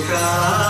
lugar.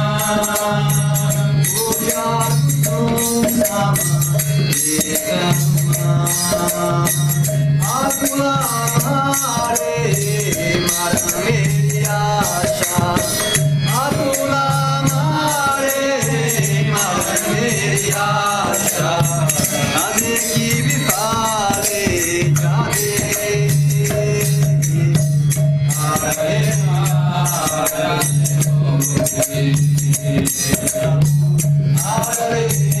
Hare Hare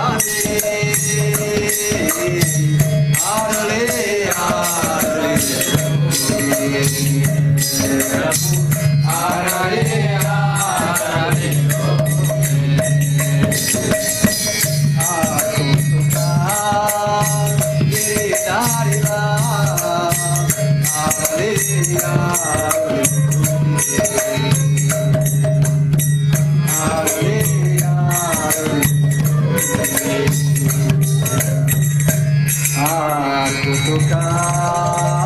Hallelujah. か。